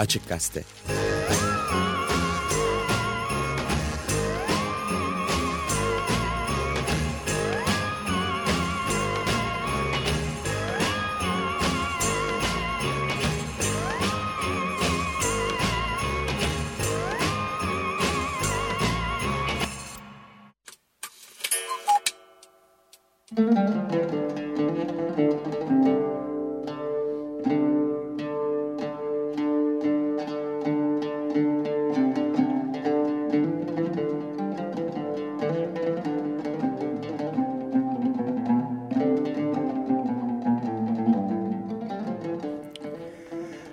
Açık Gazete.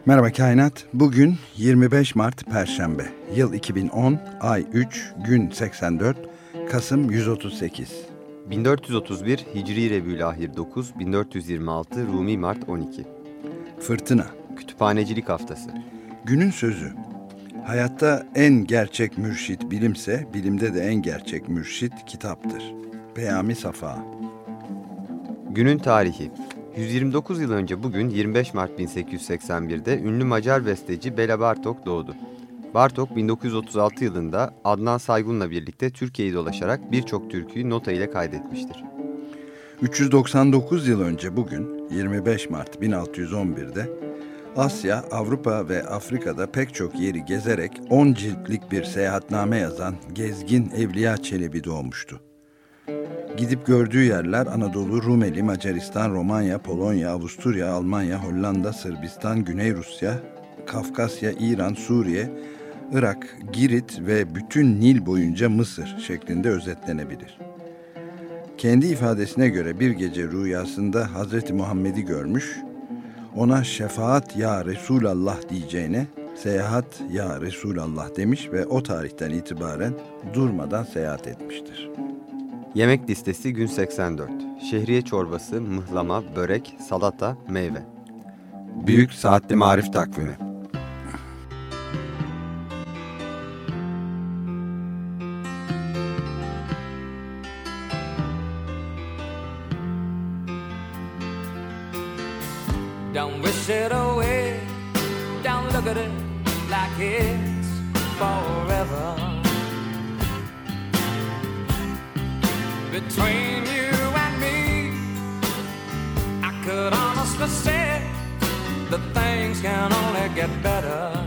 Merhaba Kainat. Bugün 25 Mart Perşembe. Yıl 2010, ay 3, gün 84, Kasım 138. 1431 Hicri Rebülahir 9, 1426 Rumi Mart 12. Fırtına. Kütüphanecilik Haftası. Günün sözü. Hayatta en gerçek mürşit bilimse, bilimde de en gerçek mürşit kitaptır. Peyami Safa. Günün tarihi. 129 yıl önce bugün 25 Mart 1881'de ünlü Macar besteci Bela Bartok doğdu. Bartok 1936 yılında Adnan Saygun'la birlikte Türkiye'yi dolaşarak birçok türküyü nota ile kaydetmiştir. 399 yıl önce bugün 25 Mart 1611'de Asya, Avrupa ve Afrika'da pek çok yeri gezerek 10 ciltlik bir seyahatname yazan gezgin Evliya Çelebi doğmuştu. Gidip gördüğü yerler Anadolu, Rumeli, Macaristan, Romanya, Polonya, Avusturya, Almanya, Hollanda, Sırbistan, Güney Rusya, Kafkasya, İran, Suriye, Irak, Girit ve bütün Nil boyunca Mısır şeklinde özetlenebilir. Kendi ifadesine göre bir gece rüyasında Hazreti Muhammed'i görmüş, ona şefaat ya Resulallah diyeceğine seyahat ya Resulallah demiş ve o tarihten itibaren durmadan seyahat etmiştir. Yemek listesi gün 84. Şehriye çorbası, mıhlama, börek, salata, meyve. Büyük Saatli Marif Takvimi Don't wish it away. Don't look at it like it's Between you and me, I could honestly say that things can only get better.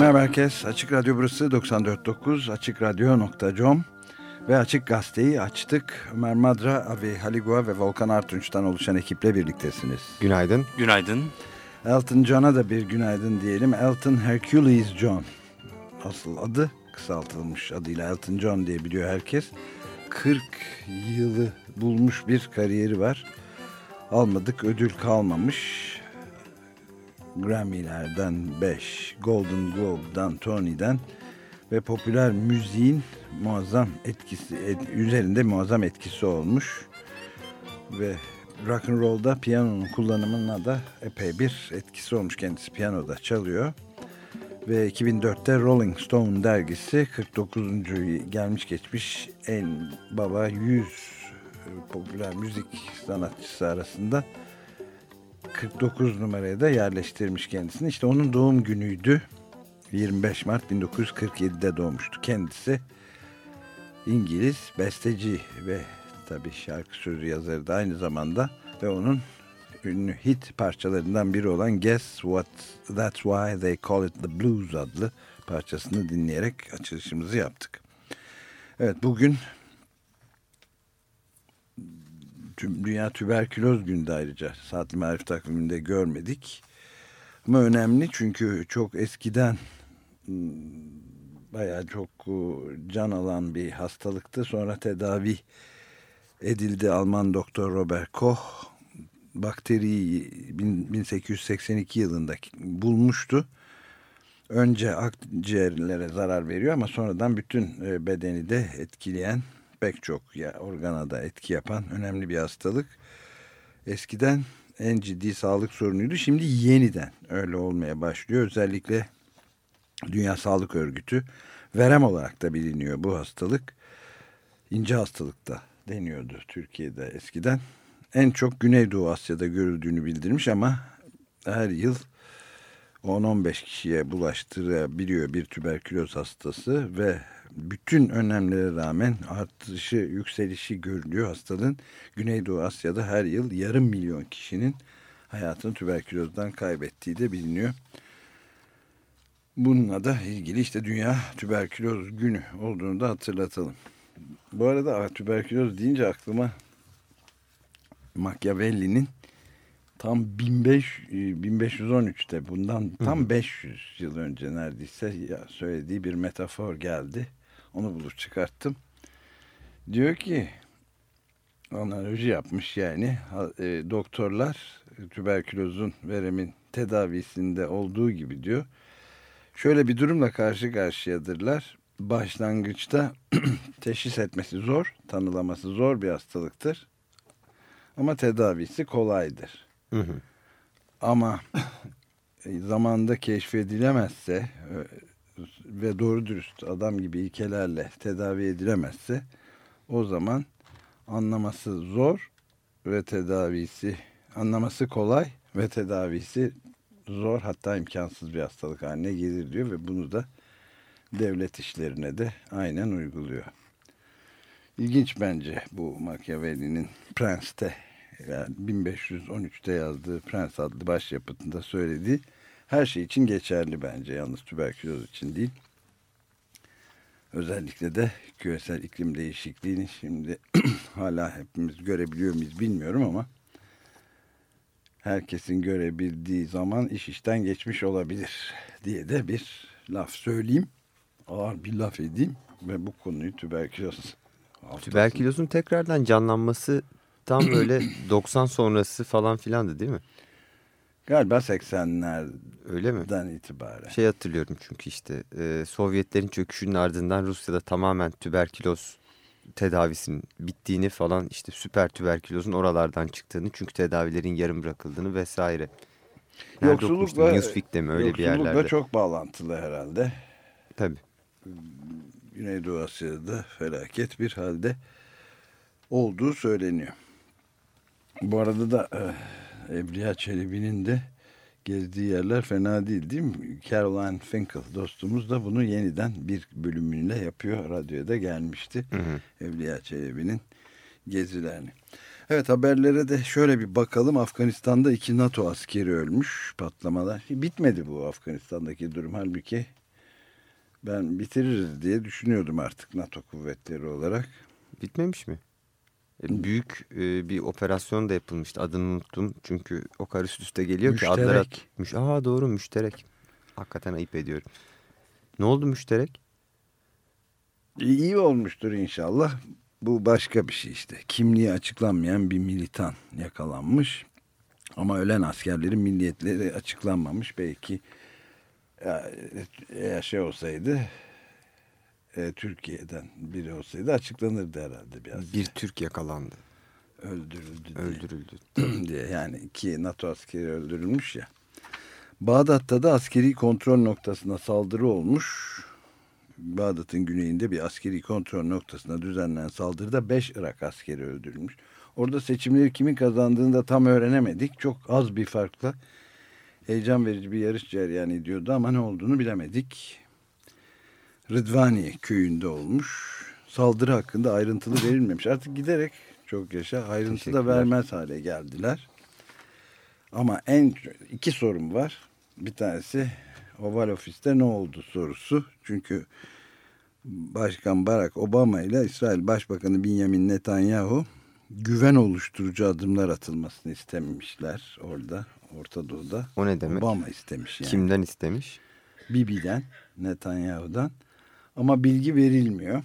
Merhaba herkes. Açık Radyo burası 94.9 AçıkRadyo.com ve Açık Gazete'yi açtık. Ömer Madra, Avi Haligua ve Volkan Artunç'tan oluşan ekiple birliktesiniz. Günaydın. Günaydın. Elton John'a da bir günaydın diyelim. Elton Hercules John. Asıl adı kısaltılmış adıyla Elton John diye biliyor herkes. 40 yılı bulmuş bir kariyeri var. Almadık ödül kalmamış. Grammy'lerden 5, Golden Globe'dan, Tony'den ve popüler müziğin muazzam etkisi et, üzerinde muazzam etkisi olmuş ve rock and roll'da piyanonun kullanımına da epey bir etkisi olmuş kendisi piyanoda çalıyor ve 2004'te Rolling Stone dergisi 49. gelmiş geçmiş en baba 100 popüler müzik sanatçısı arasında 49 numaraya da yerleştirmiş kendisini. İşte onun doğum günüydü. 25 Mart 1947'de doğmuştu kendisi. İngiliz besteci ve tabii şarkı sözü yazarı da aynı zamanda ve onun ünlü hit parçalarından biri olan Guess What That's Why They Call It The Blues adlı parçasını dinleyerek açılışımızı yaptık. Evet bugün tüm Dünya Tüberküloz Günü'nde ayrıca Saatli Marif takviminde görmedik. Ama önemli çünkü çok eskiden hmm, bayağı çok e, can alan bir hastalıktı. Sonra tedavi edildi Alman doktor Robert Koch. Bakteriyi 1882 yılında bulmuştu. Önce akciğerlere zarar veriyor ama sonradan bütün e, bedeni de etkileyen pek çok ya organa da etki yapan önemli bir hastalık. Eskiden en ciddi sağlık sorunuydu. Şimdi yeniden öyle olmaya başlıyor. Özellikle Dünya Sağlık Örgütü verem olarak da biliniyor bu hastalık. İnce hastalık da deniyordu Türkiye'de eskiden. En çok Güneydoğu Asya'da görüldüğünü bildirmiş ama her yıl 10-15 kişiye bulaştırabiliyor bir tüberküloz hastası ve bütün önlemlere rağmen artışı, yükselişi görülüyor hastalığın. Güneydoğu Asya'da her yıl yarım milyon kişinin hayatını tüberkülozdan kaybettiği de biliniyor. Bununla da ilgili işte Dünya Tüberküloz Günü olduğunu da hatırlatalım. Bu arada tüberküloz deyince aklıma Machiavelli'nin tam 1500, 1513'te bundan tam 500 yıl önce neredeyse söylediği bir metafor geldi. Onu bulup çıkarttım. Diyor ki analoji yapmış yani e, doktorlar tüberkülozun veremin tedavisinde olduğu gibi diyor. Şöyle bir durumla karşı karşıyadırlar. Başlangıçta teşhis etmesi zor, tanılaması zor bir hastalıktır. Ama tedavisi kolaydır. Hı hı. Ama zamanda keşfedilemezse e, ve doğru dürüst adam gibi ilkelerle tedavi edilemezse o zaman anlaması zor ve tedavisi anlaması kolay ve tedavisi zor hatta imkansız bir hastalık haline gelir diyor ve bunu da devlet işlerine de aynen uyguluyor. İlginç bence bu Machiavelli'nin Prens'te yani 1513'te yazdığı Prens adlı başyapıtında söylediği her şey için geçerli bence. Yalnız tüberküloz için değil. Özellikle de küresel iklim değişikliğini şimdi hala hepimiz görebiliyor muyuz bilmiyorum ama herkesin görebildiği zaman iş işten geçmiş olabilir diye de bir laf söyleyeyim. Ağır bir laf edeyim ve bu konuyu tüberküloz Tüberkülozun tekrardan canlanması tam böyle 90 sonrası falan filandı değil mi? Galiba 80'lerden Öyle mi? itibaren. Şey hatırlıyorum çünkü işte e, Sovyetlerin çöküşünün ardından Rusya'da tamamen tüberküloz tedavisinin bittiğini falan işte süper tüberkülozun oralardan çıktığını çünkü tedavilerin yarım bırakıldığını vesaire. Nerede yoksullukla, Newsweek'te mi öyle bir yerlerde? Yoksullukla çok bağlantılı herhalde. Tabii. Güneydoğu Asya'da felaket bir halde olduğu söyleniyor. Bu arada da Evliya Çelebi'nin de gezdiği yerler fena değil değil mi? Caroline Finkel dostumuz da bunu yeniden bir bölümünle yapıyor. Radyoda gelmişti. Hı hı. Evliya Çelebi'nin gezilerini. Evet haberlere de şöyle bir bakalım. Afganistan'da iki NATO askeri ölmüş patlamalar. Bitmedi bu Afganistan'daki durum. Halbuki Ben bitiririz diye düşünüyordum artık NATO kuvvetleri olarak. Bitmemiş mi? E, büyük e, bir operasyon da yapılmıştı. Adını unuttum. Çünkü o kadar üst üste geliyor Müşterek. ki adlara... Müş Aa doğru müşterek. Hakikaten ayıp ediyorum. Ne oldu müşterek? İyi olmuştur inşallah. Bu başka bir şey işte. Kimliği açıklanmayan bir militan yakalanmış. Ama ölen askerlerin milliyetleri açıklanmamış. Belki ya, eğer şey olsaydı e, Türkiye'den biri olsaydı açıklanırdı herhalde biraz. Bir Türk yakalandı. öldürüldü diye. Öldürüldü. diye yani iki NATO askeri öldürülmüş ya. Bağdat'ta da askeri kontrol noktasına saldırı olmuş. Bağdat'ın güneyinde bir askeri kontrol noktasına düzenlenen saldırıda 5 Irak askeri öldürülmüş. Orada seçimleri kimin kazandığını da tam öğrenemedik. Çok az bir farkla heyecan verici bir yarış cereyan ediyordu ama ne olduğunu bilemedik. Rıdvaniye köyünde olmuş. Saldırı hakkında ayrıntılı verilmemiş. Artık giderek çok yaşa ayrıntı da vermez hale geldiler. Ama en iki sorum var. Bir tanesi Oval Ofis'te ne oldu sorusu. Çünkü Başkan Barack Obama ile İsrail Başbakanı Benjamin Netanyahu güven oluşturucu adımlar atılmasını istemişler orada Orta Doğu'da. O ne demek? Obama istemiş yani. Kimden istemiş? Bibi'den, Netanyahu'dan. Ama bilgi verilmiyor.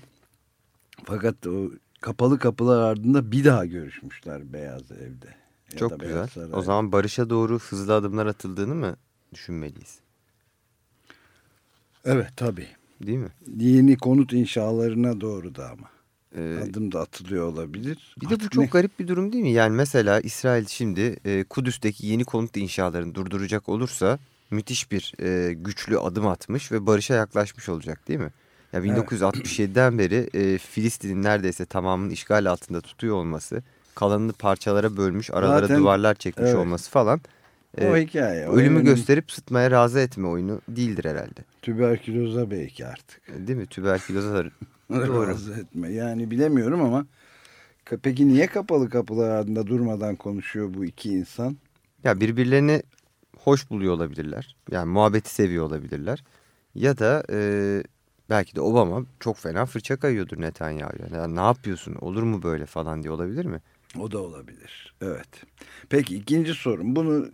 Fakat o kapalı kapılar ardında bir daha görüşmüşler Beyaz Ev'de. ya Çok güzel. O zaman barışa doğru hızlı adımlar atıldığını mı düşünmeliyiz? Evet tabii. Değil mi? Yeni konut inşalarına doğru da ama. Ee, Adım da atılıyor olabilir. Bir de bu çok ne- garip bir durum değil mi? Yani mesela İsrail şimdi e, Kudüs'teki yeni konut inşalarını durduracak olursa müthiş bir e, güçlü adım atmış ve barışa yaklaşmış olacak değil mi? Ya Evet. 1967'den beri e, Filistin'in neredeyse tamamını işgal altında tutuyor olması, kalanını parçalara bölmüş, aralara Zaten- duvarlar çekmiş evet. olması falan. e, o hikaye. o ölümü önün gösterip sıtmaya razı etme oyunu değildir herhalde. Tüberküloza belki artık. E, Değil mi? Tüberküloza Doğru. Razı etme. Yani bilemiyorum ama peki niye kapalı kapılar ardında durmadan konuşuyor bu iki insan? Ya birbirlerini hoş buluyor olabilirler. Yani muhabbeti seviyor olabilirler. Ya da e, belki de Obama çok fena fırça kayıyordur Netanyahu'ya. Ya ne yapıyorsun olur mu böyle falan diye olabilir mi? O da olabilir. Evet. Peki ikinci sorum. Bunu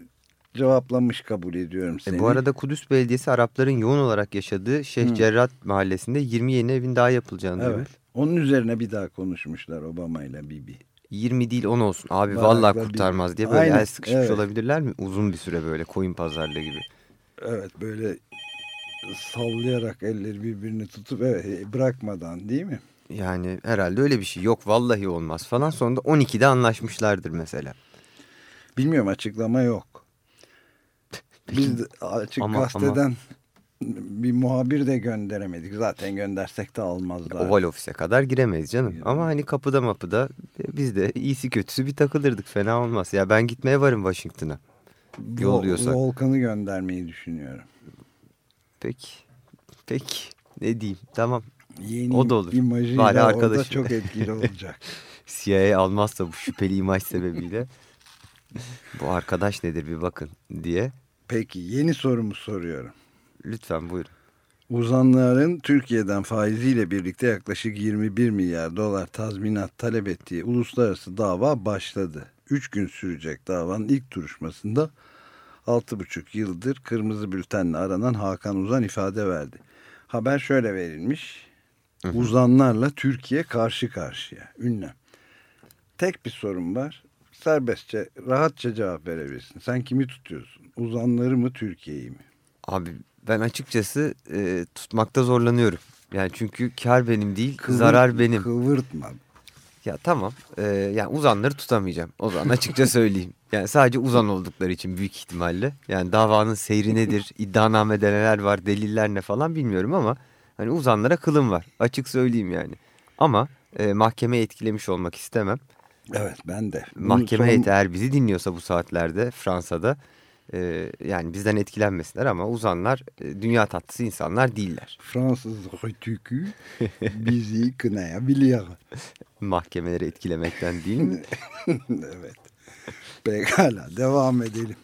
cevaplamış kabul ediyorum E, seni. bu arada Kudüs Belediyesi Arapların yoğun olarak yaşadığı Şeyh Hı. Cerrah mahallesinde 20 yeni evin daha yapılacağını Evet. duymuş. Onun üzerine bir daha konuşmuşlar Obama ile Bibi. 20 değil 10 olsun. Abi Barakla vallahi kurtarmaz diye böyle Aynen, el sıkışmış evet. olabilirler mi? Uzun bir süre böyle koyun pazarlığı gibi. Evet böyle sallayarak elleri birbirini tutup evet, bırakmadan değil mi? Yani herhalde öyle bir şey yok vallahi olmaz falan. Sonunda 12'de anlaşmışlardır mesela. Bilmiyorum açıklama yok. Biz de açık Ama- gazeteden bir muhabir de gönderemedik. Zaten göndersek de almazlar. Oval ofise kadar giremeyiz canım. Ama hani kapıda mapıda e, biz de iyisi kötüsü bir takılırdık. Fena olmaz. Ya ben gitmeye varım Washington'a. Yolluyorsak. Volkan'ı göndermeyi düşünüyorum. Peki. Peki. Ne diyeyim? Tamam. Yeni O da olur. imajıyla Bari arkadaşım. çok etkili olacak. CIA almazsa bu şüpheli imaj sebebiyle bu arkadaş nedir bir bakın diye. Peki yeni sorumu soruyorum. Lütfen buyurun. Uzanların Türkiye'den faiziyle birlikte yaklaşık 21 milyar dolar tazminat talep ettiği uluslararası dava başladı. 3 gün sürecek davanın ilk duruşmasında 6,5 yıldır kırmızı bültenle aranan Hakan Uzan ifade verdi. Haber şöyle verilmiş. Uzanlarla Türkiye karşı karşıya. Ünlem. Tek bir sorun var. Serbestçe, rahatça cevap verebilirsin. Sen kimi tutuyorsun? Uzanları mı, Türkiye'yi mi? Abi ben açıkçası e, tutmakta zorlanıyorum. Yani çünkü kar benim değil, Kıvır- zarar benim. Kıvırtma. Ya tamam. Ee, yani uzanları tutamayacağım. O zaman açıkça söyleyeyim. Yani sadece uzan oldukları için büyük ihtimalle. Yani davanın seyri nedir, iddianamede neler var, deliller ne falan bilmiyorum ama hani uzanlara kılım var. Açık söyleyeyim yani. Ama e, mahkemeyi etkilemiş olmak istemem. Evet ben de. Mahkeme son- eğer bizi dinliyorsa bu saatlerde Fransa'da e, yani bizden etkilenmesinler ama uzanlar e, dünya tatlısı insanlar değiller. Fransız rötükü bizi kınayabiliyor. Mahkemeleri etkilemekten değil mi? evet. Pekala devam edelim.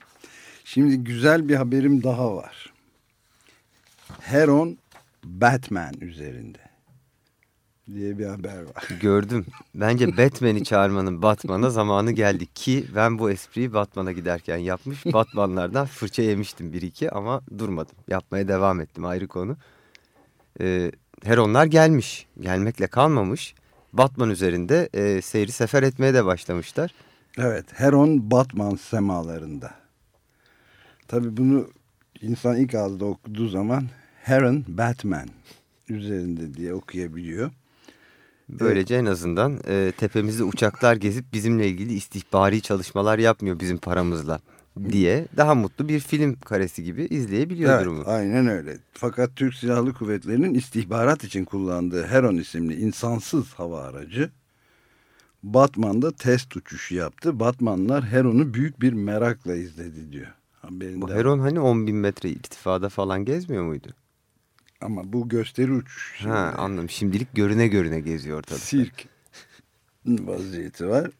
Şimdi güzel bir haberim daha var. Heron Batman üzerinde diye bir haber var. Gördüm. Bence Batman'i çağırmanın Batman'a zamanı geldi ki ben bu espriyi Batman'a giderken yapmış. Batman'lardan fırça yemiştim bir iki ama durmadım. Yapmaya devam ettim ayrı konu. Ee, Heronlar gelmiş. Gelmekle kalmamış. Batman üzerinde e, seyri sefer etmeye de başlamışlar. Evet, Heron Batman semalarında. Tabii bunu insan ilk ağızda okuduğu zaman Heron Batman üzerinde diye okuyabiliyor. Böylece en azından e, tepemizde uçaklar gezip bizimle ilgili istihbari çalışmalar yapmıyor bizim paramızla diye daha mutlu bir film karesi gibi izleyebiliyor Evet, durumu. aynen öyle. Fakat Türk Silahlı Kuvvetleri'nin istihbarat için kullandığı Heron isimli insansız hava aracı Batman'da test uçuşu yaptı. Batmanlar Heron'u büyük bir merakla izledi diyor. Haberinde Bu Heron hani 10 bin metre irtifada falan gezmiyor muydu? Ama bu gösteri uçuşu. Ha anladım. Şimdilik görüne görüne geziyor ortalıkta. Sirk vaziyeti var.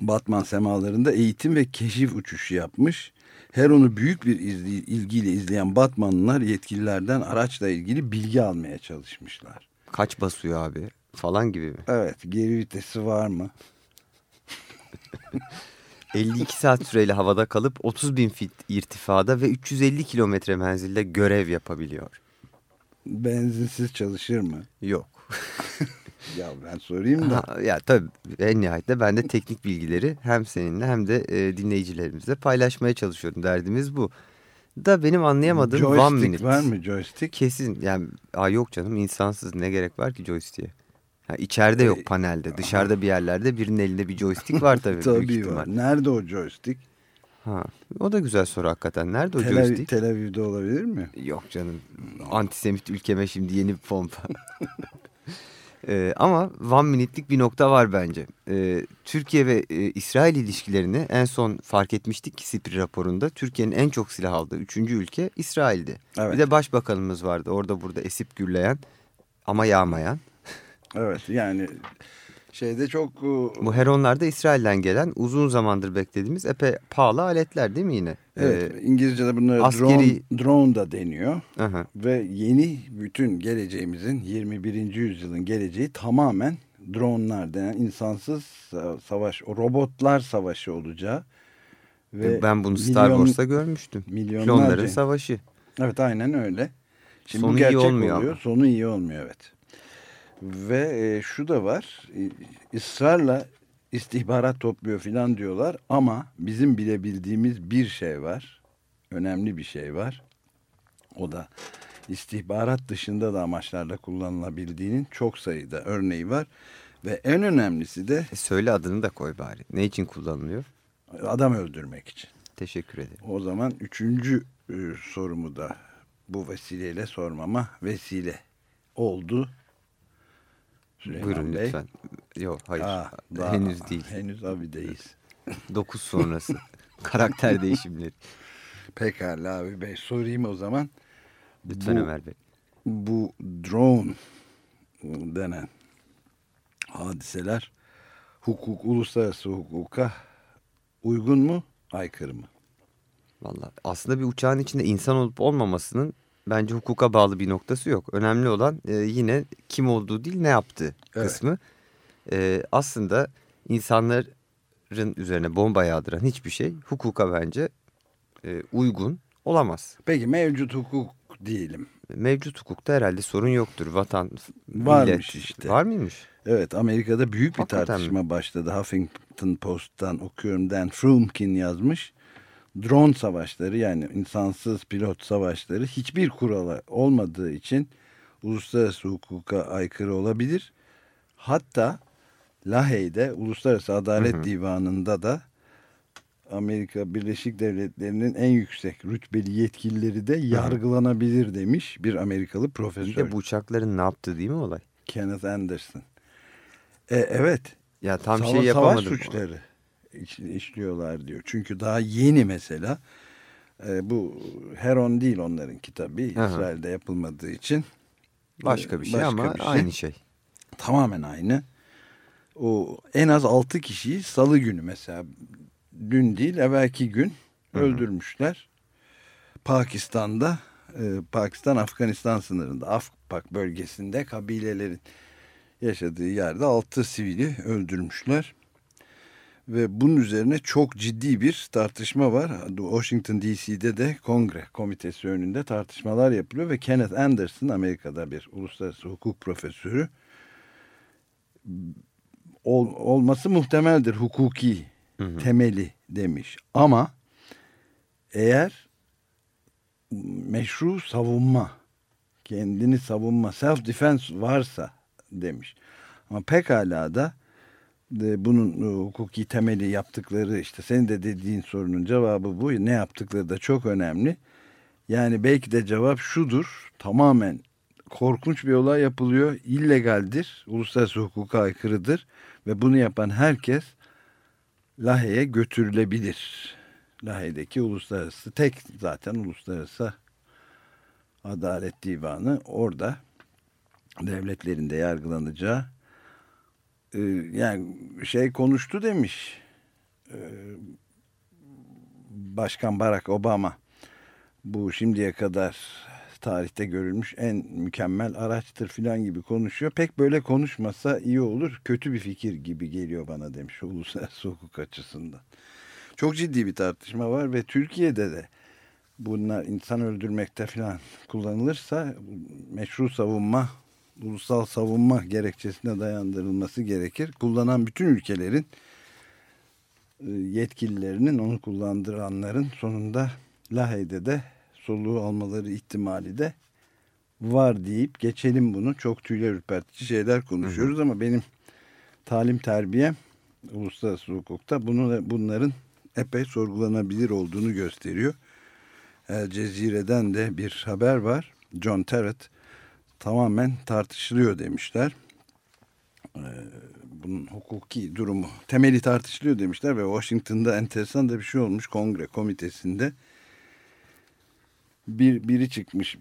Batman semalarında eğitim ve keşif uçuşu yapmış. Heron'u büyük bir izli- ilgiyle izleyen Batmanlılar yetkililerden araçla ilgili bilgi almaya çalışmışlar. Kaç basıyor abi falan gibi mi? Evet geri vitesi var mı? 52 saat süreyle havada kalıp 30 bin fit irtifada ve 350 kilometre menzilde görev yapabiliyor. Benzinsiz çalışır mı? Yok. Ya ben sorayım da. Ha, ya tabii en nihayetinde ben de teknik bilgileri hem seninle hem de e, dinleyicilerimizle paylaşmaya çalışıyorum. Derdimiz bu. Da benim anlayamadığım one joystick minute. var mı joystick? Kesin yani aa yok canım insansız ne gerek var ki joystick'e? Ha, içeride E, yok panelde. Dışarıda bir yerlerde birinin elinde bir joystick var tabii. Tabii var. Nerede o joystick? Ha, o da güzel soru hakikaten. Nerede o Tel, joystick? Tel Aviv'de olabilir mi? Yok canım. Antisemit ülkeme şimdi yeni bir pompa. Ee, ama one minute'lik bir nokta var bence. Ee, Türkiye ve e, İsrail ilişkilerini en son fark etmiştik ki SİPRI raporunda. Türkiye'nin en çok silah aldığı üçüncü ülke İsrail'di. Evet. Bir de başbakanımız vardı orada burada esip gürleyen ama yağmayan. Evet yani şeyde çok e, Bu Heronlar da İsrail'den gelen uzun zamandır beklediğimiz epey pahalı aletler değil mi yine? Evet, Ee, İngilizce'de bunlara askeri- drone, drone da deniyor. aha. Ve yeni bütün geleceğimizin 21. yüzyılın geleceği tamamen dronlar denen insansız sa- savaş, robotlar savaşı olacağı. Ve ben bunu Star milyon- Wars'ta görmüştüm. milyonlarca- Klonların savaşı. Evet aynen öyle. Şimdi Sonu bu iyi gerçek olmuyor oluyor. ama. Sonu iyi olmuyor evet. Ve e, şu da var. e, ısrarla istihbarat topluyor filan diyorlar ama bizim bilebildiğimiz bir şey var. Önemli bir şey var. O da istihbarat dışında da amaçlarla kullanılabildiğinin çok sayıda örneği var. Ve en önemlisi de E söyle adını da koy bari. Ne için kullanılıyor? adam öldürmek için. Teşekkür ederim. O zaman üçüncü e, sorumu da bu vesileyle sormama vesile oldu. Süleyman Buyurun Bey. lütfen. Yok hayır. Aa, daha- Henüz değil. Henüz abideyiz. 9 sonrası. Karakter değişimleri. Pekala abi bey sorayım o zaman. Lütfen Bu- Ömer Bey. Bu drone denen hadiseler hukuk, uluslararası hukuka uygun mu, aykırı mı? Vallahi aslında bir uçağın içinde insan olup olmamasının bence hukuka bağlı bir noktası yok. Önemli olan e, yine kim olduğu değil ne yaptığı Evet. kısmı. E, aslında insanların üzerine bomba yağdıran hiçbir şey hukuka bence e, uygun olamaz. Peki mevcut hukuk diyelim. Mevcut hukukta herhalde sorun yoktur. Vatan, Varmış millet. işte. Var mıymış? Evet Amerika'da büyük bir Hakikaten tartışma başladı. Huffington Post'tan okuyorum. Dan Frumkin yazmış. Drone savaşları yani insansız pilot savaşları hiçbir kurala olmadığı için uluslararası hukuka aykırı olabilir. Hatta Lahey'de Uluslararası Adalet Divanı'nda da Amerika Birleşik Devletleri'nin en yüksek rütbeli yetkilileri de yargılanabilir demiş bir Amerikalı Bir profesör. de bu uçakların ne yaptığı değil mi olay? Kenneth Anderson. E, evet. Ya tam Sava- şey yapamadım. Savaş suçları işliyorlar diyor. Çünkü daha yeni mesela e, bu Heron değil onlarınki tabii. Aha. İsrail'de yapılmadığı için. Başka bir şey Başka ama bir şey. aynı şey. Tamamen aynı. O en az 6 kişiyi salı günü mesela dün değil evvelki gün öldürmüşler. Pakistan'da e, Pakistan-Afganistan sınırında Afpak bölgesinde kabilelerin yaşadığı yerde 6 sivili öldürmüşler. Ve bunun üzerine çok ciddi bir tartışma var. Washington DC'de de kongre komitesi önünde tartışmalar yapılıyor ve Kenneth Anderson Amerika'da bir uluslararası hukuk profesörü ol, olması muhtemeldir hukuki hı hı. temeli demiş. Ama eğer meşru savunma, kendini savunma, self defense varsa demiş. Ama pekala da bunun e, hukuki temeli yaptıkları işte senin de dediğin sorunun cevabı bu. Ne yaptıkları da çok önemli. Yani belki de cevap şudur. Tamamen korkunç bir olay yapılıyor. illegaldir. Uluslararası hukuka aykırıdır. Ve bunu yapan herkes Lahey'e götürülebilir. Lahey'deki uluslararası tek zaten uluslararası adalet divanı orada devletlerinde yargılanacağı e, yani şey konuştu demiş e, Başkan Barack Obama bu şimdiye kadar tarihte görülmüş en mükemmel araçtır filan gibi konuşuyor. Pek böyle konuşmasa iyi olur. Kötü bir fikir gibi geliyor bana demiş uluslararası hukuk açısından. Çok ciddi bir tartışma var ve Türkiye'de de bunlar insan öldürmekte filan kullanılırsa meşru savunma, ulusal savunma gerekçesine dayandırılması gerekir. Kullanan bütün ülkelerin e, yetkililerinin onu kullandıranların sonunda Lahey'de de soluğu almaları ihtimali de var deyip geçelim bunu. Çok tüyler ürpertici şeyler konuşuyoruz hı hı. ama benim talim terbiyem uluslararası hukukta bunu, bunların epey sorgulanabilir olduğunu gösteriyor. El Cezire'den de bir haber var. John Terrett tamamen tartışılıyor demişler. Ee, bunun hukuki durumu temeli tartışılıyor demişler ve Washington'da enteresan da bir şey olmuş kongre komitesinde bir biri çıkmış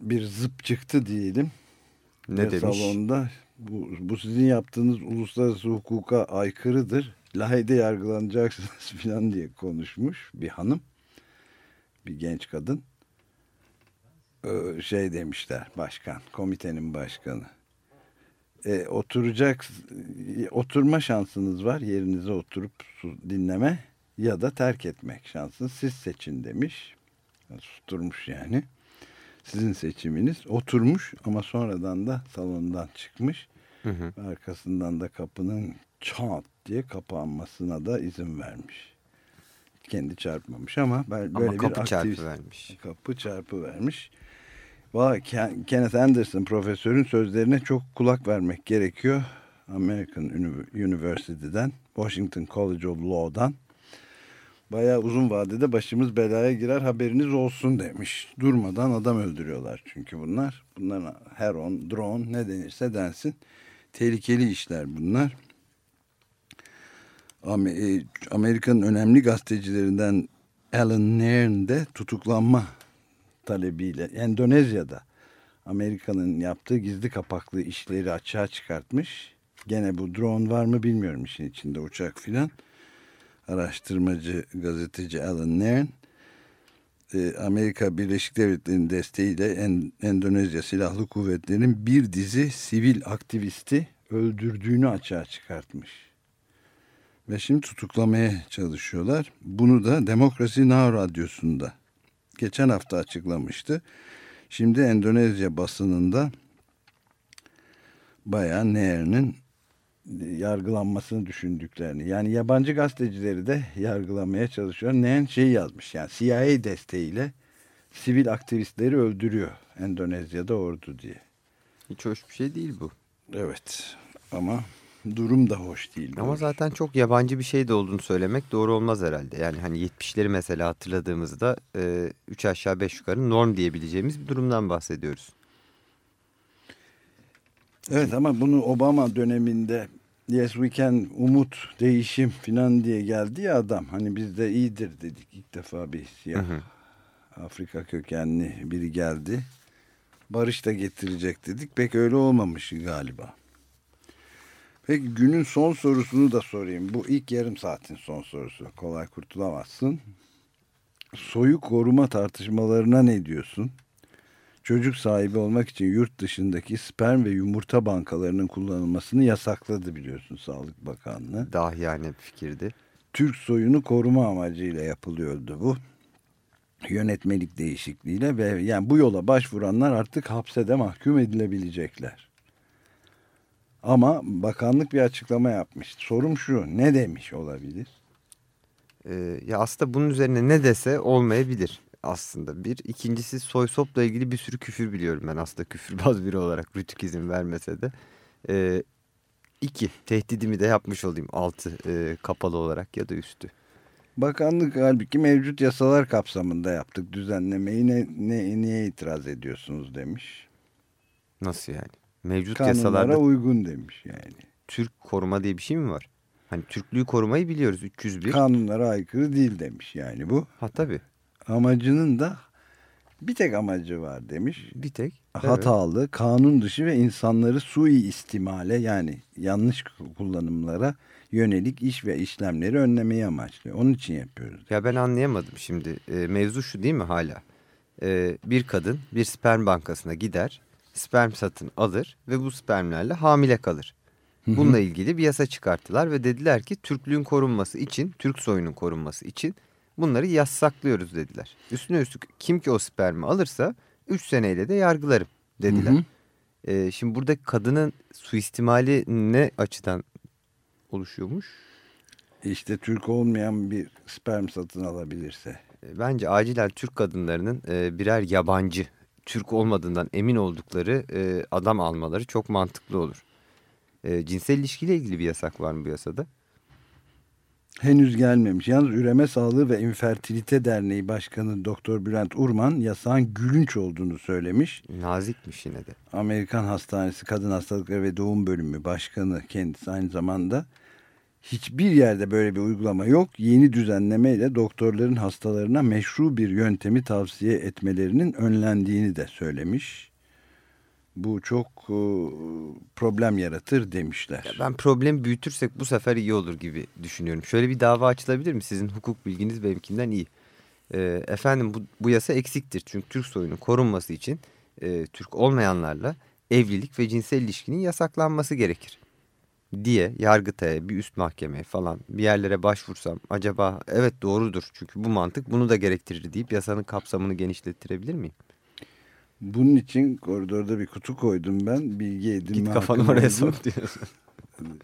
bir zıp çıktı diyelim. Ne Ve demiş? Salonda bu, bu sizin yaptığınız uluslararası hukuka aykırıdır. Lahey'de yargılanacaksınız falan diye konuşmuş bir hanım. Bir genç kadın. Ee, şey demişler başkan, komitenin başkanı. E, oturacak, oturma şansınız var yerinize oturup dinleme ya da terk etmek şansınız siz seçin demiş susturmuş yani. Sizin seçiminiz oturmuş ama sonradan da salondan çıkmış. Hı hı. Arkasından da kapının çat diye kapanmasına da izin vermiş. Kendi çarpmamış ama böyle ama bir kapı aktivist, çarpı vermiş. Kapı çarpı vermiş. Valla Kenneth Anderson profesörün sözlerine çok kulak vermek gerekiyor. American University'den, Washington College of Law'dan bayağı uzun vadede başımız belaya girer haberiniz olsun demiş. Durmadan adam öldürüyorlar çünkü bunlar. Bunlar heron, drone ne denirse densin. Tehlikeli işler bunlar. E, Amerika'nın önemli gazetecilerinden Alan Nairn de tutuklanma talebiyle Endonezya'da Amerika'nın yaptığı gizli kapaklı işleri açığa çıkartmış. Gene bu drone var mı bilmiyorum işin içinde uçak filan araştırmacı gazeteci Alan Nairn e, Amerika Birleşik Devletleri'nin desteğiyle Endonezya Silahlı Kuvvetleri'nin bir dizi sivil aktivisti öldürdüğünü açığa çıkartmış. Ve şimdi tutuklamaya çalışıyorlar. Bunu da Demokrasi Now Radyosu'nda geçen hafta açıklamıştı. Şimdi Endonezya basınında bayağı Nairn'in yargılanmasını düşündüklerini yani yabancı gazetecileri de yargılamaya çalışıyor. Neyen şey yazmış yani CIA desteğiyle sivil aktivistleri öldürüyor Endonezya'da ordu diye. Hiç hoş bir şey değil bu. Evet ama durum da hoş değil. Ama doğrusu. zaten çok yabancı bir şey de olduğunu söylemek doğru olmaz herhalde. Yani hani 70'leri mesela hatırladığımızda 3 e, aşağı 5 yukarı norm diyebileceğimiz bir durumdan bahsediyoruz. Evet ama bunu Obama döneminde Yes we can umut değişim filan diye geldi ya adam. Hani bizde iyidir dedik ilk defa bir siyah hı hı. Afrika kökenli biri geldi. Barış da getirecek dedik. Pek öyle olmamış galiba. Peki günün son sorusunu da sorayım. Bu ilk yarım saatin son sorusu. Kolay kurtulamazsın. soyu koruma tartışmalarına ne diyorsun? Çocuk sahibi olmak için yurt dışındaki sperm ve yumurta bankalarının kullanılmasını yasakladı biliyorsun Sağlık Bakanlığı. Dahiyane bir fikirdi. Türk soyunu koruma amacıyla yapılıyordu bu. Yönetmelik değişikliğiyle ve yani bu yola başvuranlar artık hapse de mahkum edilebilecekler. Ama bakanlık bir açıklama yapmış. Sorum şu ne demiş olabilir? Ee, ya aslında bunun üzerine ne dese olmayabilir aslında. Bir. ikincisi soy sopla ilgili bir sürü küfür biliyorum ben aslında küfürbaz biri olarak rütük izin vermese de. Ee, iki. Tehdidimi de yapmış olayım altı e, kapalı olarak ya da üstü. Bakanlık halbuki mevcut yasalar kapsamında yaptık düzenlemeyi ne, ne, niye itiraz ediyorsunuz demiş. Nasıl yani? Mevcut Kanunlara yasalarda uygun demiş yani. Türk koruma diye bir şey mi var? Hani Türklüğü korumayı biliyoruz 301. Kanunlara aykırı değil demiş yani bu. ha tabii Amacının da bir tek amacı var demiş. bir tek. evet. Hatalı, kanun dışı ve insanları sui istimale yani yanlış kullanımlara yönelik iş ve işlemleri önlemeyi amaçlıyor. Onun için yapıyoruz. Ya ben anlayamadım şimdi. E, mevzu şu değil mi hala? E, bir kadın bir sperm bankasına gider, sperm satın alır ve bu spermlerle hamile kalır. Bununla ilgili bir yasa çıkarttılar ve dediler ki Türklüğün korunması için, Türk soyunun korunması için bunları yasaklıyoruz dediler. Üstüne üstlük kim ki o spermi alırsa 3 seneyle de yargılarım dediler. Hı hı. E, şimdi burada kadının suistimali ne açıdan oluşuyormuş? İşte Türk olmayan bir sperm satın alabilirse. Bence acilen Türk kadınlarının e, birer yabancı, Türk olmadığından emin oldukları e, adam almaları çok mantıklı olur. E, cinsel ilişkiyle ilgili bir yasak var mı bu yasada? Henüz gelmemiş. Yalnız Üreme Sağlığı ve İnfertilite Derneği Başkanı Doktor Bülent Urman yasağın gülünç olduğunu söylemiş. Nazikmiş yine de. Amerikan Hastanesi Kadın Hastalıkları ve Doğum Bölümü Başkanı kendisi aynı zamanda hiçbir yerde böyle bir uygulama yok. Yeni düzenlemeyle doktorların hastalarına meşru bir yöntemi tavsiye etmelerinin önlendiğini de söylemiş. Bu çok e, problem yaratır demişler. Ya ben problemi büyütürsek bu sefer iyi olur gibi düşünüyorum. Şöyle bir dava açılabilir mi? Sizin hukuk bilginiz benimkinden iyi. E, efendim bu, bu yasa eksiktir. Çünkü Türk soyunun korunması için e, Türk olmayanlarla evlilik ve cinsel ilişkinin yasaklanması gerekir. Diye Yargıtay'a bir üst mahkemeye falan bir yerlere başvursam acaba evet doğrudur. Çünkü bu mantık bunu da gerektirir deyip yasanın kapsamını genişlettirebilir miyim? Bunun için koridorda bir kutu koydum ben. Bilgi edinme Git kafanı oraya sok diyorsun.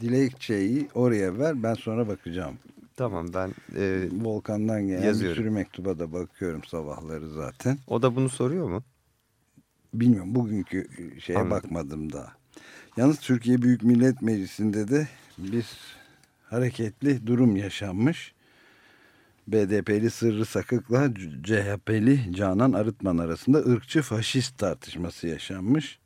Dilekçeyi oraya ver ben sonra bakacağım. tamam ben e, Volkan'dan gelen Yazıyorum. bir sürü mektuba da bakıyorum sabahları zaten. o da bunu soruyor mu? Bilmiyorum bugünkü şeye Anladım. bakmadım daha. Yalnız Türkiye Büyük Millet Meclisi'nde de bir hareketli durum yaşanmış. BDP'li Sırrı Sakık'la CHP'li Canan Arıtman arasında ırkçı faşist tartışması yaşanmış.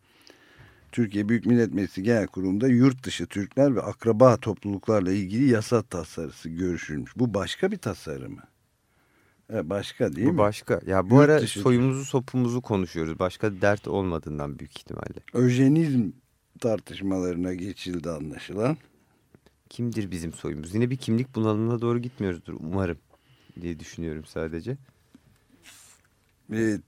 Türkiye Büyük Millet Meclisi Genel Kurulu'nda yurt dışı Türkler ve akraba topluluklarla ilgili yasa tasarısı görüşülmüş. Bu başka bir tasarı mı? E, başka değil bu mi? başka. Ya bu Yurt ara dışı- soyumuzu sopumuzu konuşuyoruz. Başka dert olmadığından büyük ihtimalle. Öjenizm tartışmalarına geçildi anlaşılan. Kimdir bizim soyumuz? Yine bir kimlik bunalımına doğru gitmiyoruzdur umarım diye düşünüyorum sadece. E,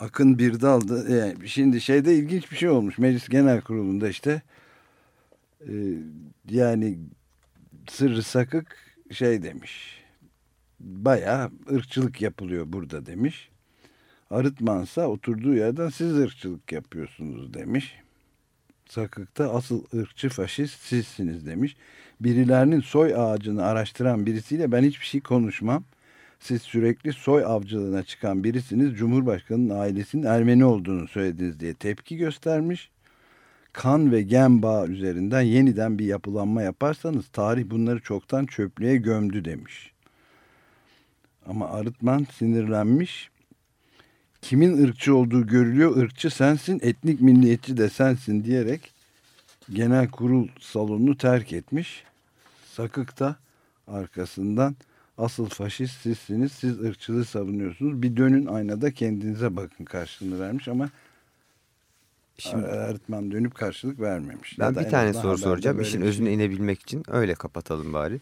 Akın Birdal'da yani şimdi şeyde ilginç bir şey olmuş. Meclis Genel Kurulu'nda işte e, yani Sırrı Sakık şey demiş. Bayağı ırkçılık yapılıyor burada demiş. Arıtmansa oturduğu yerden siz ırkçılık yapıyorsunuz demiş. Sakık'ta asıl ırkçı faşist sizsiniz demiş. Birilerinin soy ağacını araştıran birisiyle ben hiçbir şey konuşmam. Siz sürekli soy avcılığına çıkan birisiniz. Cumhurbaşkanının ailesinin Ermeni olduğunu söylediniz diye tepki göstermiş. Kan ve gen bağı üzerinden yeniden bir yapılanma yaparsanız tarih bunları çoktan çöplüğe gömdü demiş. Ama Arıtman sinirlenmiş. Kimin ırkçı olduğu görülüyor. Irkçı sensin, etnik milliyetçi de sensin diyerek genel kurul salonunu terk etmiş. Sakık da arkasından asıl faşist sizsiniz, siz ırkçılığı savunuyorsunuz. Bir dönün aynada kendinize bakın karşılığını vermiş ama Şimdi öğretmen dönüp karşılık vermemiş. ben bir tane soru soracağım. İşin şey- özüne inebilmek için öyle kapatalım bari.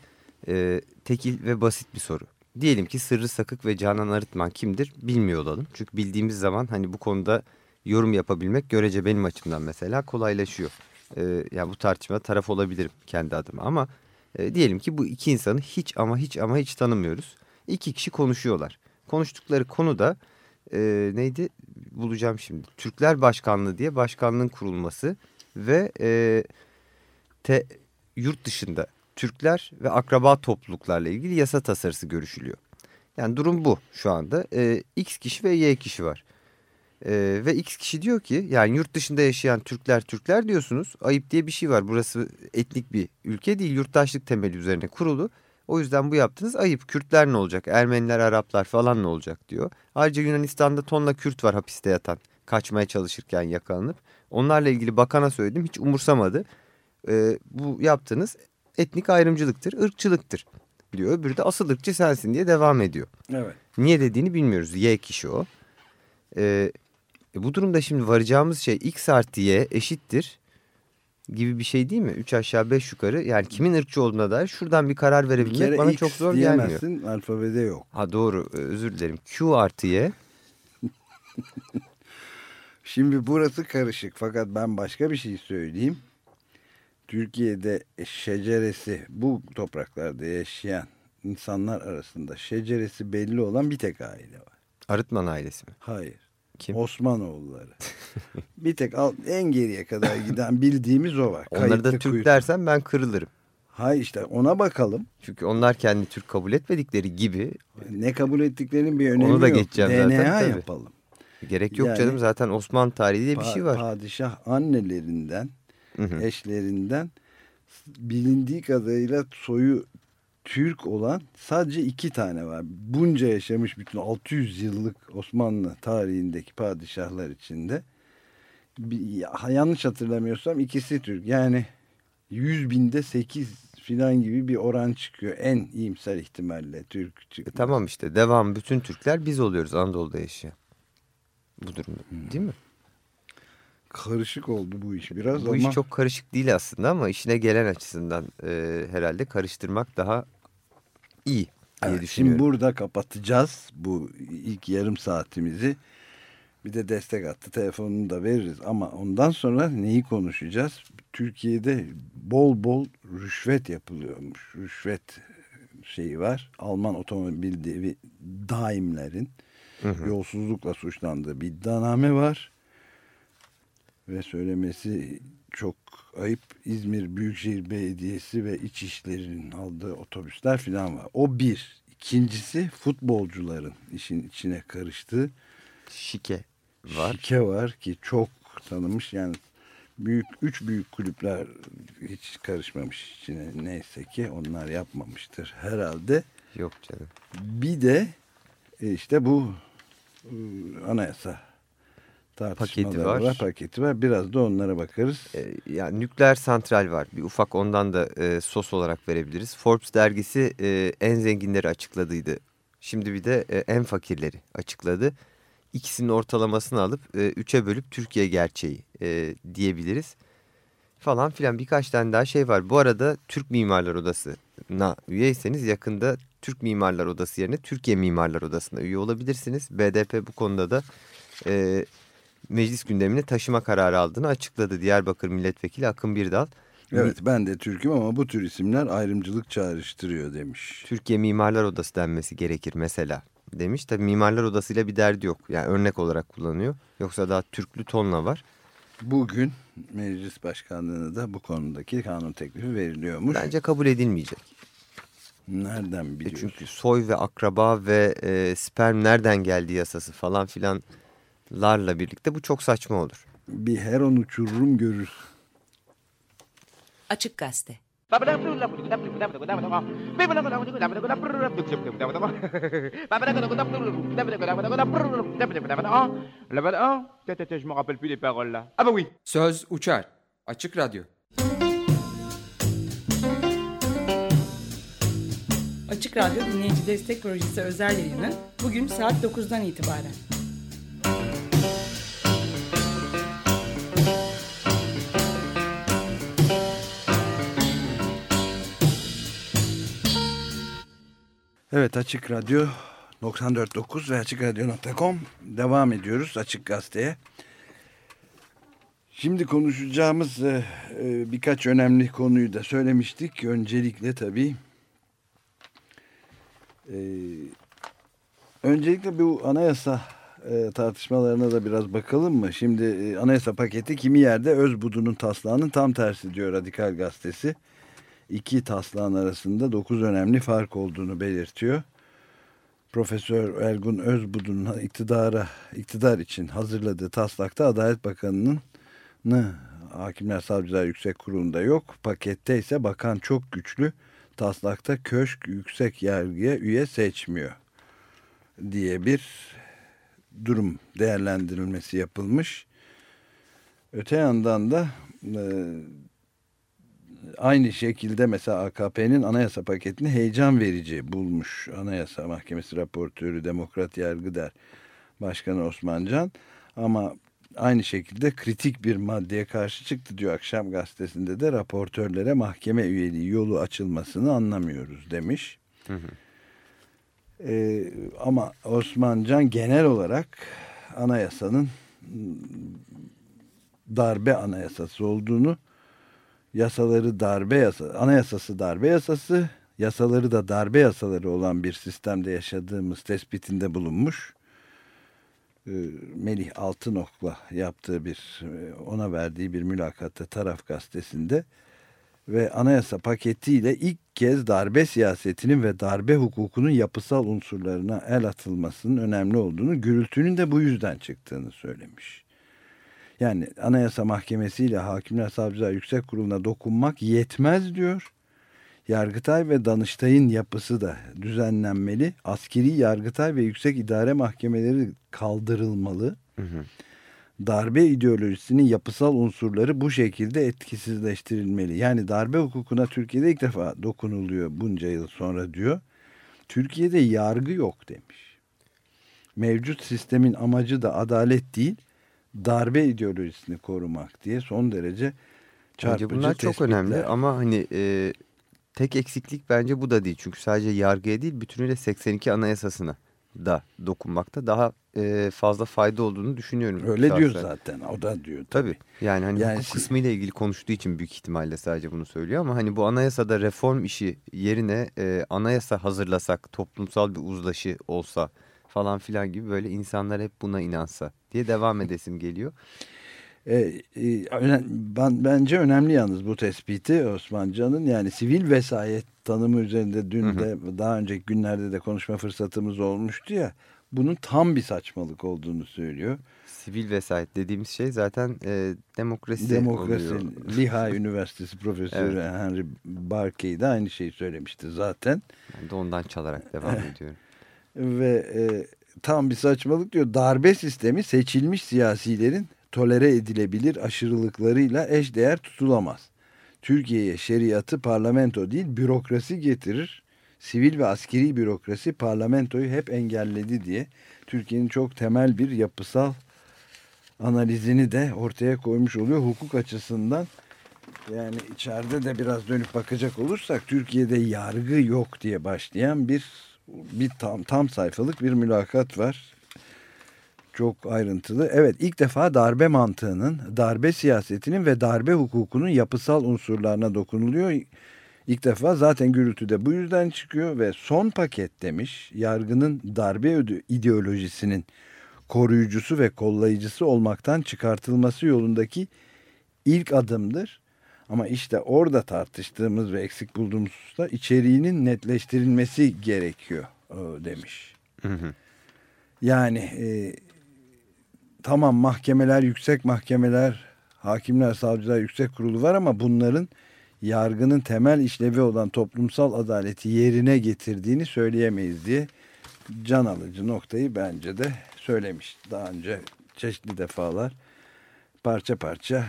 Ee, tekil ve basit bir soru. Diyelim ki Sırrı Sakık ve Canan Arıtman kimdir bilmiyor olalım. Çünkü bildiğimiz zaman hani bu konuda yorum yapabilmek görece benim açımdan mesela kolaylaşıyor. E, yani bu tartışma taraf olabilirim kendi adıma ama e, diyelim ki bu iki insanı hiç ama hiç ama hiç tanımıyoruz. İki kişi konuşuyorlar. Konuştukları konu da e, neydi bulacağım şimdi. Türkler Başkanlığı diye başkanlığın kurulması ve e, te, yurt dışında Türkler ve akraba topluluklarla ilgili yasa tasarısı görüşülüyor. Yani durum bu şu anda. E, X kişi ve Y kişi var. E, ve X kişi diyor ki yani yurt dışında yaşayan Türkler Türkler diyorsunuz. Ayıp diye bir şey var. Burası etnik bir ülke değil. Yurttaşlık temeli üzerine kurulu. O yüzden bu yaptığınız ayıp. Kürtler ne olacak? Ermeniler, Araplar falan ne olacak diyor. Ayrıca Yunanistan'da tonla Kürt var hapiste yatan. Kaçmaya çalışırken yakalanıp. Onlarla ilgili bakana söyledim hiç umursamadı. Ee, bu yaptığınız etnik ayrımcılıktır, ırkçılıktır diyor. Öbürü de asıl ırkçı sensin diye devam ediyor. Evet. Niye dediğini bilmiyoruz. Y kişi o. Ee, bu durumda şimdi varacağımız şey x artı y eşittir gibi bir şey değil mi? 3 aşağı 5 yukarı yani kimin ırkçı olduğuna dair şuradan bir karar Bir verebilmek kere bana X çok zor gelmiyor. alfabede yok. Ha doğru özür dilerim. Q artı Y. Şimdi burası karışık fakat ben başka bir şey söyleyeyim. Türkiye'de şeceresi bu topraklarda yaşayan insanlar arasında şeceresi belli olan bir tek aile var. Arıtman ailesi mi? Hayır. Kim? Osmanoğulları. bir tek alt, en geriye kadar giden bildiğimiz o var. Onları da Türk kuyut. dersen ben kırılırım. Hayır işte ona bakalım. Çünkü onlar kendi Türk kabul etmedikleri gibi Ne kabul ettiklerinin bir önemi Onu da yok. geçeceğim DNA zaten, tabii. yapalım. gerek yok Yani- canım zaten Osmanlı tarihi diye bir şey var. Padişah annelerinden, Hı hı. eşlerinden bilindiği kadarıyla soyu Türk olan sadece iki tane var. Bunca yaşamış bütün 600 yıllık Osmanlı tarihindeki padişahlar içinde. Bir, ya- yanlış hatırlamıyorsam ikisi Türk. Yani 100 binde 8 filan gibi bir oran çıkıyor. En iyimser ihtimalle Türk E, tamam işte devam bütün Türkler biz oluyoruz Anadolu'da yaşayan. Bu durumda değil mi? Karışık oldu bu iş biraz Bu ama iş çok karışık değil aslında ama işine gelen açısından e, herhalde karıştırmak daha iyi diye Evet, şimdi düşünüyorum. burada kapatacağız bu ilk yarım saatimizi. Bir de destek attı telefonunu da veririz ama ondan sonra neyi konuşacağız? Türkiye'de bol bol rüşvet yapılıyormuş. Rüşvet şeyi var. Alman otomobil devi daimlerin yolsuzlukla suçlandığı bir iddianame var. Ve söylemesi çok ayıp İzmir Büyükşehir Belediyesi ve İçişleri'nin aldığı otobüsler falan var. O bir. İkincisi futbolcuların işin içine karıştığı Şike var. şike var ki çok tanınmış yani büyük üç büyük kulüpler hiç karışmamış içine neyse ki onlar yapmamıştır herhalde. Yok canım. Bir de e, işte bu e, anayasa tartışmaları var. var. Paketi var. Biraz da onlara bakarız. E, yani nükleer santral var. Bir ufak ondan da e, sos olarak verebiliriz. Forbes dergisi e, en zenginleri açıkladıydı. Şimdi bir de e, en fakirleri açıkladı. İkisinin ortalamasını alıp e, üçe bölüp Türkiye gerçeği e, diyebiliriz. Falan filan birkaç tane daha şey var. Bu arada Türk Mimarlar Odası'na üyeyseniz yakında Türk Mimarlar Odası yerine Türkiye Mimarlar Odası'na üye olabilirsiniz. BDP bu konuda da e, meclis gündemine taşıma kararı aldığını açıkladı. Diyarbakır Milletvekili Akın Birdal. Evet ben de Türk'üm ama bu tür isimler ayrımcılık çağrıştırıyor demiş. Türkiye Mimarlar Odası denmesi gerekir mesela demiş. Tabii Mimarlar Odası'yla bir derdi yok. Yani örnek olarak kullanıyor. Yoksa daha Türklü tonla var. Bugün meclis başkanlığına da bu konudaki kanun teklifi veriliyormuş. Bence kabul edilmeyecek. Nereden E biliyorsun? çünkü soy ve akraba ve e, sperm nereden geldi yasası falan filanlarla birlikte bu çok saçma olur. Bir heron uçururum görür. Açık Gazete. Je me rappelle plus les paroles là. Ah bah oui. Söz uçar. Açık Radyo. Açık Radyo Dinleyici Destek Projesi özel yayını bugün saat 9'dan itibaren. Evet Açık Radyo 94.9 ve AçıkRadyo.com devam ediyoruz Açık Gazete'ye. Şimdi konuşacağımız e, e, birkaç önemli konuyu da söylemiştik. Öncelikle tabii e, öncelikle bu anayasa tartışmalarına da biraz bakalım mı? Şimdi anayasa paketi kimi yerde Özbudu'nun taslağının tam tersi diyor Radikal Gazetesi. İki taslağın arasında dokuz önemli fark olduğunu belirtiyor. Profesör Ergun Özbudu'nun iktidara, iktidar için hazırladığı taslakta Adalet Bakanı'nın Hakimler Savcılar Yüksek Kurulu'nda yok. Pakette ise bakan çok güçlü. Taslakta köşk yüksek yargıya üye seçmiyor diye bir durum değerlendirilmesi yapılmış. Öte yandan da e, aynı şekilde mesela AKP'nin anayasa paketini heyecan verici bulmuş. Anayasa Mahkemesi raportörü Demokrat Yargıder Başkanı Osmancan ama aynı şekilde kritik bir maddeye karşı çıktı diyor akşam gazetesinde de raportörlere mahkeme üyeliği yolu açılmasını anlamıyoruz demiş. Hı hı. Ee, ama Osmancan genel olarak anayasanın darbe anayasası olduğunu yasaları darbe yasa, anayasası darbe yasası, yasaları da darbe yasaları olan bir sistemde yaşadığımız tespitinde bulunmuş. Ee, Melih Altınok'la yaptığı bir ona verdiği bir mülakatta Taraf Gazetesi'nde ve anayasa paketiyle ilk kez darbe siyasetinin ve darbe hukukunun yapısal unsurlarına el atılmasının önemli olduğunu, gürültünün de bu yüzden çıktığını söylemiş. Yani Anayasa Mahkemesi ile Hakimler Savcılar Yüksek Kurulu'na dokunmak yetmez diyor. Yargıtay ve Danıştay'ın yapısı da düzenlenmeli. Askeri Yargıtay ve Yüksek İdare Mahkemeleri kaldırılmalı. Hı hı. Darbe ideolojisinin yapısal unsurları bu şekilde etkisizleştirilmeli. Yani darbe hukukuna Türkiye'de ilk defa dokunuluyor bunca yıl sonra diyor. Türkiye'de yargı yok demiş. Mevcut sistemin amacı da adalet değil, darbe ideolojisini korumak diye son derece çarpıcı Bence bunlar çok tespitler. önemli ama hani e, tek eksiklik bence bu da değil. Çünkü sadece yargıya değil bütünüyle 82 anayasasına da dokunmakta daha e, fazla fayda olduğunu düşünüyorum. Öyle diyor zaten o da diyor. Tabii, tabii. yani hani yani hukuk siz... kısmıyla ilgili konuştuğu için büyük ihtimalle sadece bunu söylüyor ama hani bu anayasada reform işi yerine e, anayasa hazırlasak toplumsal bir uzlaşı olsa falan filan gibi böyle insanlar hep buna inansa diye devam edesim geliyor. E, e, ben, bence önemli yalnız bu tespiti Osmancan'ın yani sivil vesayet tanımı üzerinde dün hı hı. de daha önceki günlerde de konuşma fırsatımız olmuştu ya bunun tam bir saçmalık olduğunu söylüyor. Sivil vesayet dediğimiz şey zaten e, demokrasi, demokrasi oluyor. Lehigh Üniversitesi Profesörü evet. Henry Barkey de aynı şeyi söylemişti zaten. Ben de ondan çalarak devam ediyorum. Ve e, tam bir saçmalık diyor. Darbe sistemi seçilmiş siyasilerin tolere edilebilir aşırılıklarıyla eşdeğer tutulamaz. Türkiye'ye şeriatı parlamento değil bürokrasi getirir. Sivil ve askeri bürokrasi parlamentoyu hep engelledi diye Türkiye'nin çok temel bir yapısal analizini de ortaya koymuş oluyor hukuk açısından. Yani içeride de biraz dönüp bakacak olursak Türkiye'de yargı yok diye başlayan bir bir tam, tam sayfalık bir mülakat var. Çok ayrıntılı. Evet ilk defa darbe mantığının, darbe siyasetinin ve darbe hukukunun yapısal unsurlarına dokunuluyor. İlk defa zaten gürültü de bu yüzden çıkıyor ve son paket demiş yargının darbe ideolojisinin koruyucusu ve kollayıcısı olmaktan çıkartılması yolundaki ilk adımdır. Ama işte orada tartıştığımız ve eksik bulduğumuz hususta içeriğinin netleştirilmesi gerekiyor demiş. Hı hı. Yani e, tamam mahkemeler, yüksek mahkemeler, hakimler, savcılar, yüksek kurulu var ama bunların yargının temel işlevi olan toplumsal adaleti yerine getirdiğini söyleyemeyiz diye can alıcı noktayı bence de söylemiş. Daha önce çeşitli defalar parça parça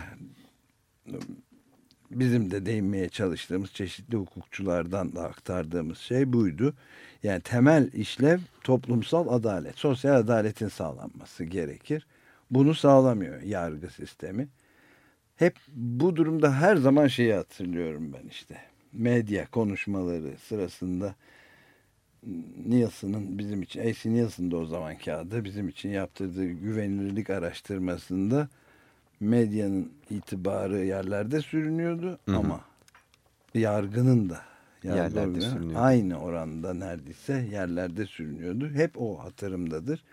bizim de değinmeye çalıştığımız çeşitli hukukçulardan da aktardığımız şey buydu. Yani temel işlev toplumsal adalet, sosyal adaletin sağlanması gerekir. Bunu sağlamıyor yargı sistemi. Hep bu durumda her zaman şeyi hatırlıyorum ben işte. Medya konuşmaları sırasında Nielsen'ın bizim için, AC Nielsen'da o zamanki adı bizim için yaptırdığı güvenilirlik araştırmasında medyanın itibarı yerlerde sürünüyordu Hı hı. ama yargının da Yerlerde sürünüyordu. aynı oranda neredeyse yerlerde sürünüyordu. Hep o hatırımdadır.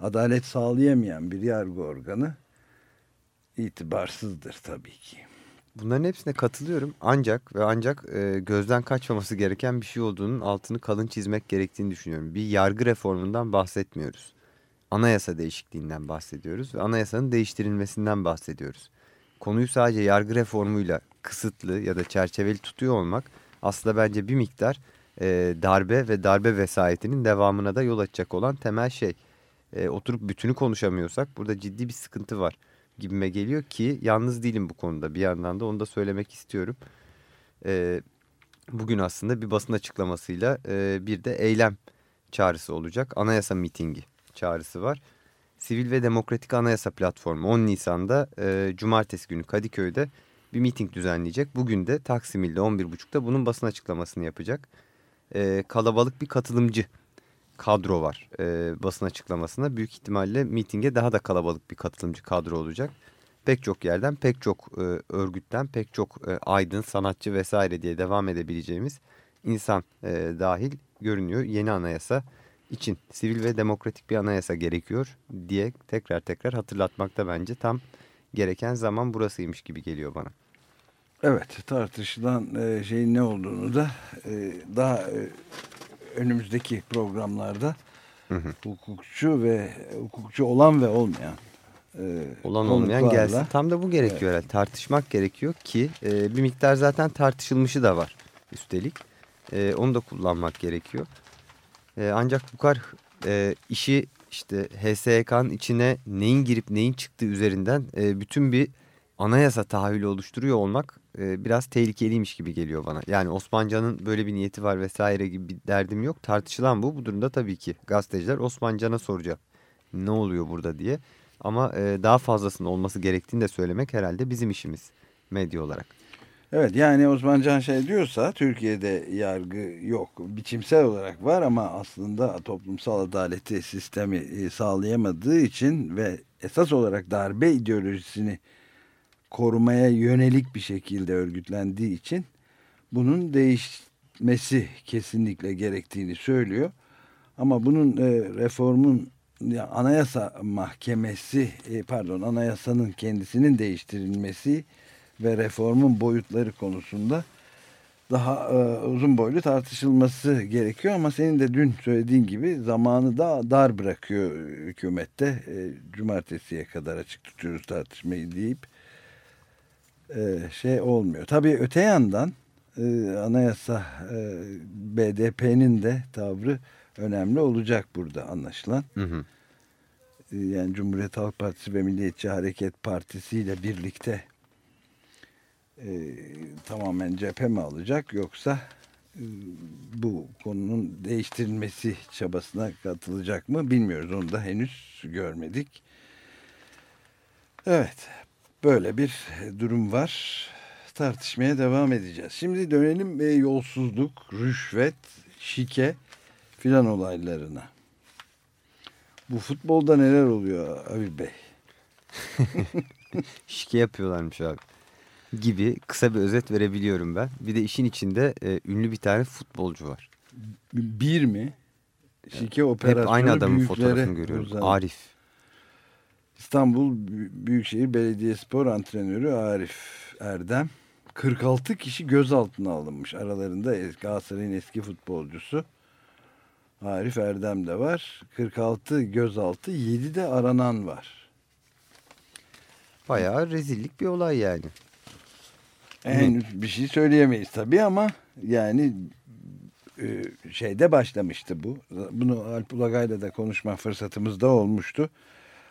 Adalet sağlayamayan bir yargı organı itibarsızdır tabii ki. Bunların hepsine katılıyorum. Ancak ve ancak e, gözden kaçmaması gereken bir şey olduğunun altını kalın çizmek gerektiğini düşünüyorum. Bir yargı reformundan bahsetmiyoruz. Anayasa değişikliğinden bahsediyoruz ve anayasanın değiştirilmesinden bahsediyoruz. Konuyu sadece yargı reformuyla kısıtlı ya da çerçeveli tutuyor olmak aslında bence bir miktar e, darbe ve darbe vesayetinin devamına da yol açacak olan temel şey. E, oturup bütünü konuşamıyorsak burada ciddi bir sıkıntı var gibime geliyor ki yalnız değilim bu konuda. Bir yandan da onu da söylemek istiyorum. E, bugün aslında bir basın açıklamasıyla e, bir de eylem çağrısı olacak. Anayasa mitingi çağrısı var. Sivil ve Demokratik Anayasa Platformu 10 Nisan'da e, Cumartesi günü Kadıköy'de bir miting düzenleyecek. Bugün de Taksim İl'de 11.30'da bunun basın açıklamasını yapacak. E, kalabalık bir katılımcı kadro var e, basın açıklamasına. Büyük ihtimalle mitinge daha da kalabalık bir katılımcı kadro olacak. Pek çok yerden, pek çok e, örgütten, pek çok e, aydın, sanatçı vesaire diye devam edebileceğimiz insan e, dahil görünüyor. Yeni anayasa için sivil ve demokratik bir anayasa gerekiyor diye tekrar tekrar hatırlatmakta bence tam gereken zaman burasıymış gibi geliyor bana. Evet tartışılan e, şeyin ne olduğunu da e, daha e, önümüzdeki programlarda hukukçu ve hukukçu olan ve olmayan e, Olan olmayan gelsin. Tam da bu gerekiyor herhalde. Tartışmak gerekiyor ki e, bir miktar zaten tartışılmışı da var üstelik. E, onu da kullanmak gerekiyor. E, ancak bu kadar e, işi işte HSYK'nın içine neyin girip neyin çıktığı üzerinden e, bütün bir anayasa tahayyülü oluşturuyor olmak e, biraz tehlikeliymiş gibi geliyor bana. Yani Osmancan'ın böyle bir niyeti var vesaire gibi bir derdim yok. Tartışılan bu. Bu durumda tabii ki gazeteciler Osmancan'a soracak ne oluyor burada diye. Ama e, daha fazlasının olması gerektiğini de söylemek herhalde bizim işimiz medya olarak. Evet yani Osman Can şey diyorsa Türkiye'de yargı yok. Biçimsel olarak var ama aslında toplumsal adaleti sistemi e, sağlayamadığı için ve esas olarak darbe ideolojisini korumaya yönelik bir şekilde örgütlendiği için bunun değişmesi kesinlikle gerektiğini söylüyor. Ama bunun e, reformun ya, anayasa mahkemesi e, pardon anayasanın kendisinin değiştirilmesi ve reformun boyutları konusunda daha e, uzun boylu tartışılması gerekiyor ama senin de dün söylediğin gibi zamanı da dar bırakıyor hükümette. E, cumartesiye kadar açık tutuyoruz tartışmayı deyip e, şey olmuyor. Tabii öte yandan e, anayasa e, BDP'nin de tavrı önemli olacak burada anlaşılan. Hı hı. E, yani Cumhuriyet Halk Partisi ve Milliyetçi Hareket Partisi ile birlikte e, tamamen cephe mi alacak yoksa e, bu konunun değiştirilmesi çabasına katılacak mı bilmiyoruz. Onu da henüz görmedik. Evet böyle bir durum var. Tartışmaya devam edeceğiz. Şimdi dönelim e, yolsuzluk, rüşvet, şike filan olaylarına. Bu futbolda neler oluyor Abi Bey? Şike yapıyorlarmış abi. Gibi kısa bir özet verebiliyorum ben. Bir de işin içinde e, ünlü bir tane futbolcu var. Bir mi? Şike operasyonu Hep aynı adamın fotoğrafını görüyorum. Arif. İstanbul Bü- Büyükşehir Belediyespor Antrenörü Arif Erdem 46 kişi gözaltına alınmış. Aralarında Galatasaray'ın eski futbolcusu Arif Erdem de var. 46 gözaltı, 7 de aranan var. Bayağı rezillik bir olay yani. Henüz bir şey söyleyemeyiz tabii ama yani e, şeyde başlamıştı bu. Bunu Alp Ulagay'la da konuşma fırsatımız da olmuştu.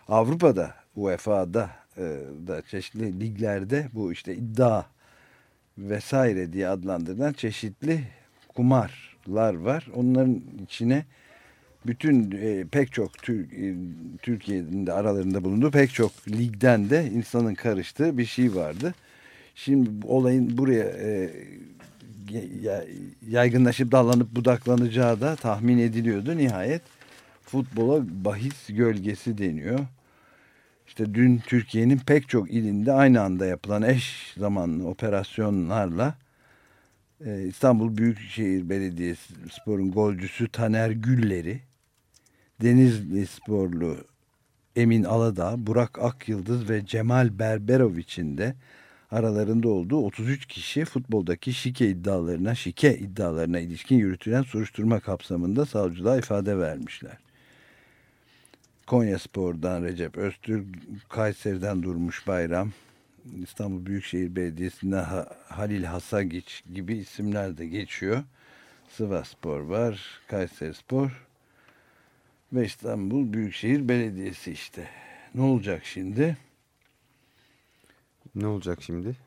Avrupa'da, UEFA'da e, da çeşitli liglerde bu işte iddia vesaire diye adlandırılan çeşitli kumarlar var. Onların içine bütün e, pek çok Tür- e, Türkiye'nin de aralarında bulunduğu pek çok ligden de insanın karıştığı bir şey vardı. Şimdi olayın buraya e, ya- yaygınlaşıp dallanıp budaklanacağı da tahmin ediliyordu. Nihayet futbola bahis gölgesi deniyor. İşte dün Türkiye'nin pek çok ilinde aynı anda yapılan eş zamanlı operasyonlarla e, İstanbul Büyükşehir Belediyesi sporun golcüsü Taner Gülleri, Denizli sporlu Emin Aladağ, Burak Akyıldız ve Cemal Berberoviç'in de aralarında olduğu 33 kişi futboldaki şike iddialarına, şike iddialarına ilişkin yürütülen soruşturma kapsamında savcılığa ifade vermişler. Konya Spor'dan Recep Öztürk, Kayseri'den Durmuş Bayram, İstanbul Büyükşehir Belediyesi'nden Ha- Halil Hasagiç gibi isimler de geçiyor. Sivas Spor var, Kayseri Spor ve İstanbul Büyükşehir Belediyesi işte. Ne olacak şimdi? Ne olacak şimdi?